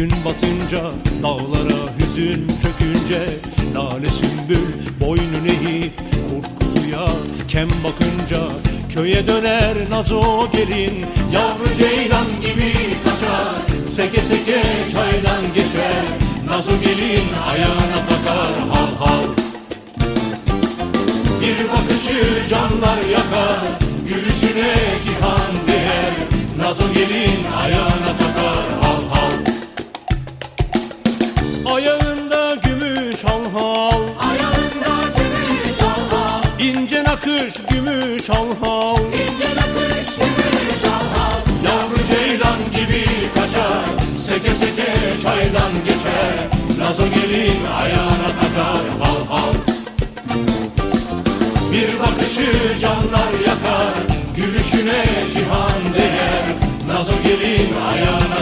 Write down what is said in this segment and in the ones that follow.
Gün batınca dağlara hüzün çökünce Lale sümbül boynun eği Kurt kuzuya kem bakınca Köye döner nazo gelin Yavru ceylan gibi kaçar Seke seke çaydan geçer Nazo gelin ayağına takar hal hal. Bir bakışı canlar yakar Gülüşüne cihan değer Nazo gelin ayağına takar İnce nakış gümüş hal hal İnce nakış gümüş halhal Yavru ceylan gibi kaçar Seke seke çaydan geçer. Nazo gelin ayağına takar hal hal Bir bakışı canlar yakar Gülüşüne cihan değer. Nazo gelin ayağına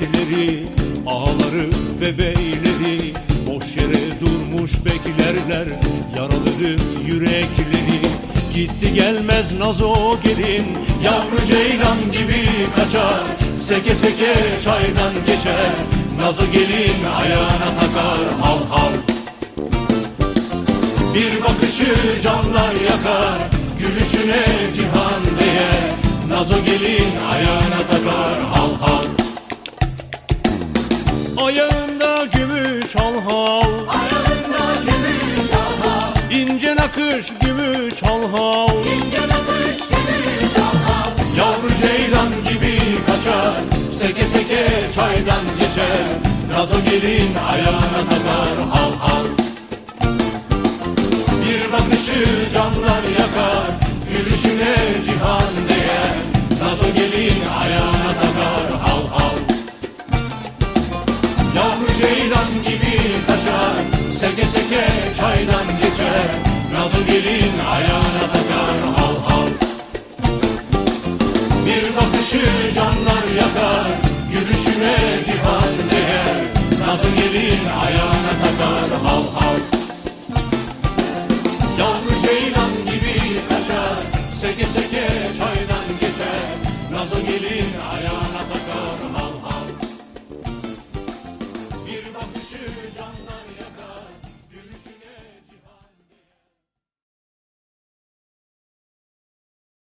yiğitleri Ağaları ve beyleri Boş yere durmuş beklerler Yaralıdır yürekleri. Gitti gelmez nazo gelin Yavru ceylan gibi kaçar. Seke seke çaydan geçer Nazo gelin ayağına takar hal hal Bir bakışı canlar yakar Gülüşüne cihan değer. Nazo gelin ayağına takar hal Ayağında gümüş hal hal. Ayağında gümüş halhal İnce nakış gümüş hal hal. İnce nakış gümüş halhal Yavru ceylan gibi kaçar. Seke seke çaydan geçer. Nazo gelin ayağına takar hal hal. Bir bakışı canlar yakar. Gülüşüne cihan Seke çaydan geçer Nazo gelin ayağına takar hal hal. Bir bakışı canlar yakar Gülüşüne cihan değer. Nazı gelin ayağına takar hal hal